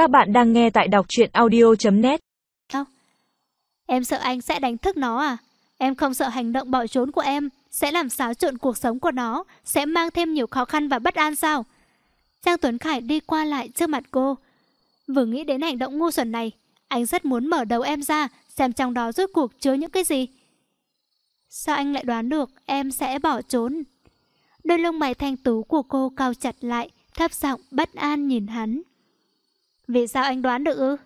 Các bạn đang nghe tại đọc truyện audio.net Em sợ anh sẽ đánh thức nó à? Em không sợ hành động bỏ trốn của em sẽ làm xáo trộn cuộc sống của nó, sẽ mang thêm nhiều khó khăn và bất an sao? Trang Tuấn Khải đi qua lại trước mặt cô. Vừa nghĩ đến hành động ngu xuẩn này, anh rất muốn mở đầu em ra, xem trong đó rốt cuộc chứa những cái gì. Sao anh lại đoán được em sẽ bỏ trốn? Đôi lông mày thanh tú của cô cao chặt lại, thấp giọng bất an nhìn hắn. Vì sao anh đoán được ư?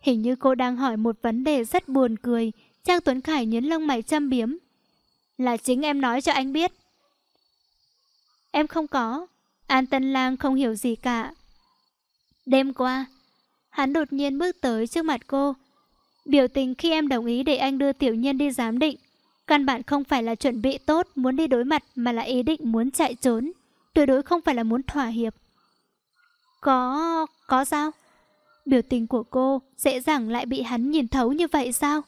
Hình như cô đang hỏi một vấn đề rất buồn cười. Trang Tuấn Khải nhấn lông mày châm biếm. Là chính em nói cho anh biết. Em không có. An Tân Lang không hiểu gì cả. Đêm qua, hắn đột nhiên bước tới trước mặt cô. Biểu tình khi em đồng ý để anh đưa tiểu nhân đi giám định. Căn bản không phải là chuẩn bị tốt muốn đi đối mặt mà là ý định muốn chạy trốn. Tuyệt đối không phải là muốn thỏa hiệp. Có... có sao? Biểu tình của cô dễ dàng lại bị hắn nhìn thấu như vậy sao?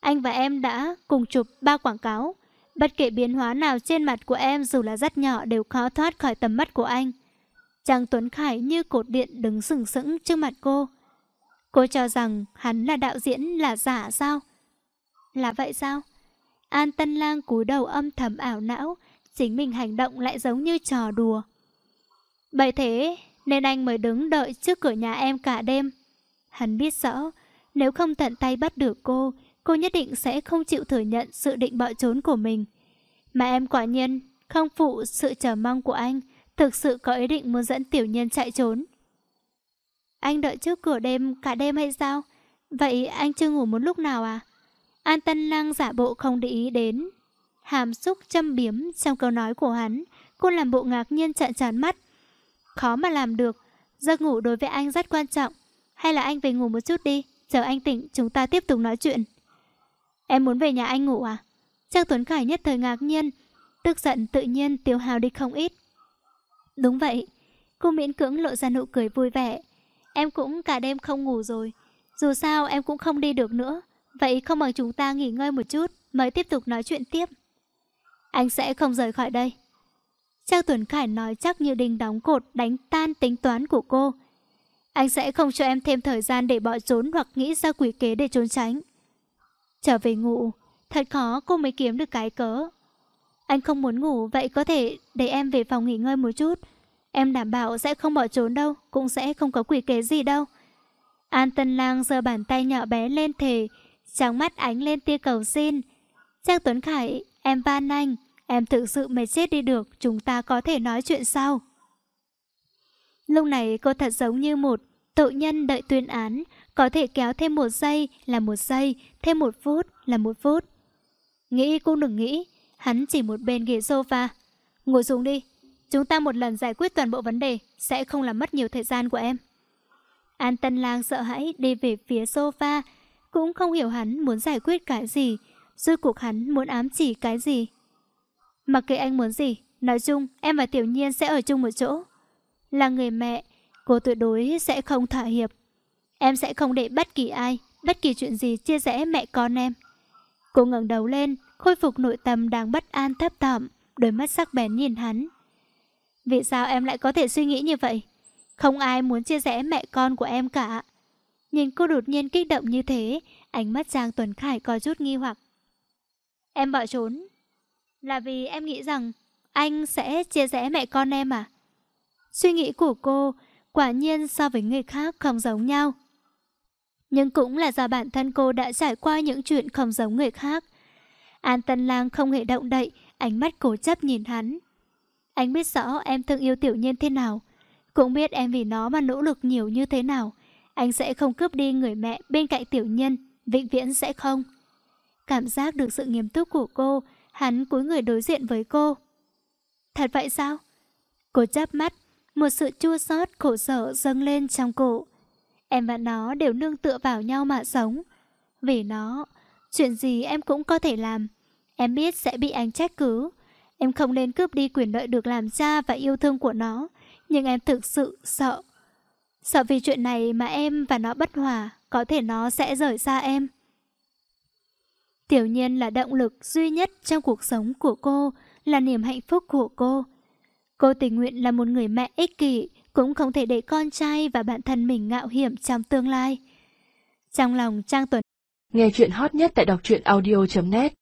Anh và em đã cùng chụp ba quảng cáo. Bất kể biến hóa nào trên mặt của em dù là rất nhỏ đều khó thoát khỏi tầm mắt của anh. Trang Tuấn Khải như cột điện đứng sừng sững trước mặt cô. Cô cho rằng hắn là đạo diễn là giả sao? Là vậy sao? An Tân Lang cúi đầu âm thầm ảo não, chính mình hành động lại giống như trò đùa. Bởi thế, nên anh mới đứng đợi trước cửa nhà em cả đêm. Hắn biết rõ, nếu không tận tay bắt được cô, cô nhất định sẽ không chịu thừa nhận sự định bỏ trốn của mình. Mà em quả nhiên không phụ sự chờ mong của anh, thực sự có ý định muốn dẫn tiểu nhân chạy trốn. Anh đợi trước cửa đêm cả đêm hay sao? Vậy anh chưa ngủ một lúc nào à? An Tân Lang giả bộ không để ý đến. Hàm xúc châm biếm trong câu nói của hắn, cô làm bộ ngạc nhiên trợn tròn mắt. Khó mà làm được, giấc ngủ đối với anh rất quan trọng. Hay là anh về ngủ một chút đi, chờ anh tỉnh chúng ta tiếp tục nói chuyện. Em muốn về nhà anh ngủ à? Trang Tuấn Khải nhất thời ngạc nhiên, tức giận tự nhiên tiêu hào đi không ít. Đúng vậy, cô miễn cưỡng lộ ra nụ cười vui vẻ. Em cũng cả đêm không ngủ rồi, dù sao em cũng không đi được nữa. Vậy không bằng chúng ta nghỉ ngơi một chút mới tiếp tục nói chuyện tiếp. Anh sẽ không rời khỏi đây. Trang Tuấn Khải nói chắc như đinh đóng cột đánh tan tính toán của cô. Anh sẽ không cho em thêm thời gian để bỏ trốn hoặc nghĩ ra quỷ kế để trốn tránh. Trở về ngủ, thật khó cô mới kiếm được cái cớ. Anh không muốn ngủ, vậy có thể để em về phòng nghỉ ngơi một chút. Em đảm bảo sẽ không bỏ trốn đâu, cũng sẽ không có quỷ kế gì đâu. An Tân Lang giơ bàn tay nhỏ bé lên thề, trắng mắt ánh lên tia cầu xin. Trang Tuấn Khải, em van anh, em thực sự mệt chết đi được, chúng ta có thể nói chuyện sau. Lúc này cô thật giống như một tội nhân đợi tuyên án, có thể kéo thêm một giây là một giây, thêm một phút là một phút. Nghĩ cũng đừng nghĩ, hắn chỉ một bên ghế sofa. Ngồi xuống đi, chúng ta một lần giải quyết toàn bộ vấn đề, sẽ không làm mất nhiều thời gian của em. An Tân Lang sợ hãi đi về phía sofa, cũng không hiểu hắn muốn giải quyết cái gì, rốt cuộc hắn muốn ám chỉ cái gì. Mặc kệ anh muốn gì, nói chung em và Tiểu Nhiên sẽ ở chung một chỗ. Là người mẹ, cô tuyệt đối sẽ không thỏa hiệp. Em sẽ không để bất kỳ ai, bất kỳ chuyện gì chia rẽ mẹ con em. Cô ngẩng đầu lên, khôi phục nội tâm đang bất an thấp thỏm, đôi mắt sắc bén nhìn hắn. Vì sao em lại có thể suy nghĩ như vậy? Không ai muốn chia rẽ mẹ con của em cả. Nhìn cô đột nhiên kích động như thế, ánh mắt Giang Tuấn Khải có chút nghi hoặc. Em bỏ trốn. Là vì em nghĩ rằng anh sẽ chia rẽ mẹ con em à? Suy nghĩ của cô quả nhiên so với người khác không giống nhau. Nhưng cũng là do bản thân cô đã trải qua những chuyện không giống người khác. An Tân Lang không hề động đậy, ánh mắt cố chấp nhìn hắn. Anh biết rõ em thương yêu tiểu nhiên thế nào, cũng biết em vì nó mà nỗ lực nhiều như thế nào. Anh sẽ không cướp đi người mẹ bên cạnh tiểu nhân, vĩnh viễn sẽ không. Cảm giác được sự nghiêm túc của cô, hắn cúi người đối diện với cô. Thật vậy sao? Cô chắp mắt, một sự chua xót khổ sở dâng lên trong cổ. Em và nó đều nương tựa vào nhau mà sống. Vì nó, chuyện gì em cũng có thể làm. Em biết sẽ bị anh trách cứ. Em không nên cướp đi quyền lợi được làm cha và yêu thương của nó. Nhưng em thực sự sợ. Sợ vì chuyện này mà em và nó bất hòa, có thể nó sẽ rời xa em. Tiểu nhiên là động lực duy nhất trong cuộc sống của cô, là niềm hạnh phúc của cô. Cô tình nguyện là một người mẹ ích kỷ, cũng không thể để con trai và bản thân mình ngạo hiểm trong tương lai. Trong lòng Trang Tuấn Nghe chuyện hot nhất tại đọc truyện audio.net